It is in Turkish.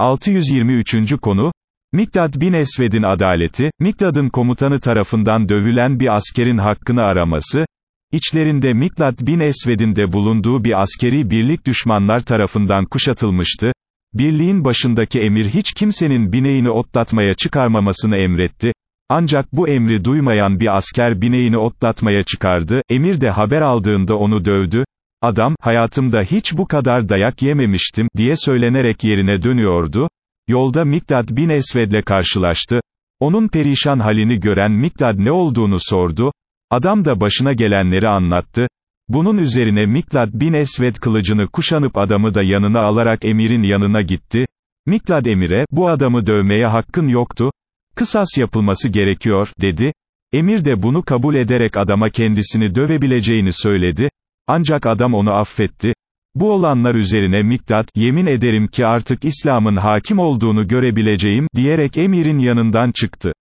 623. konu, Mikdad bin Esved'in adaleti, Mikdad'ın komutanı tarafından dövülen bir askerin hakkını araması, İçlerinde Mikdad bin Esved'in de bulunduğu bir askeri birlik düşmanlar tarafından kuşatılmıştı, birliğin başındaki emir hiç kimsenin bineğini otlatmaya çıkarmamasını emretti, ancak bu emri duymayan bir asker bineğini otlatmaya çıkardı, emir de haber aldığında onu dövdü, adam, hayatımda hiç bu kadar dayak yememiştim, diye söylenerek yerine dönüyordu, Yolda Mikdad bin Esved'le karşılaştı. Onun perişan halini gören Mikdad ne olduğunu sordu. Adam da başına gelenleri anlattı. Bunun üzerine Mikdad bin Esved kılıcını kuşanıp adamı da yanına alarak emirin yanına gitti. Mikdad emire, bu adamı dövmeye hakkın yoktu. Kısas yapılması gerekiyor, dedi. Emir de bunu kabul ederek adama kendisini dövebileceğini söyledi. Ancak adam onu affetti. Bu olanlar üzerine Miktat, yemin ederim ki artık İslam'ın hakim olduğunu görebileceğim, diyerek emirin yanından çıktı.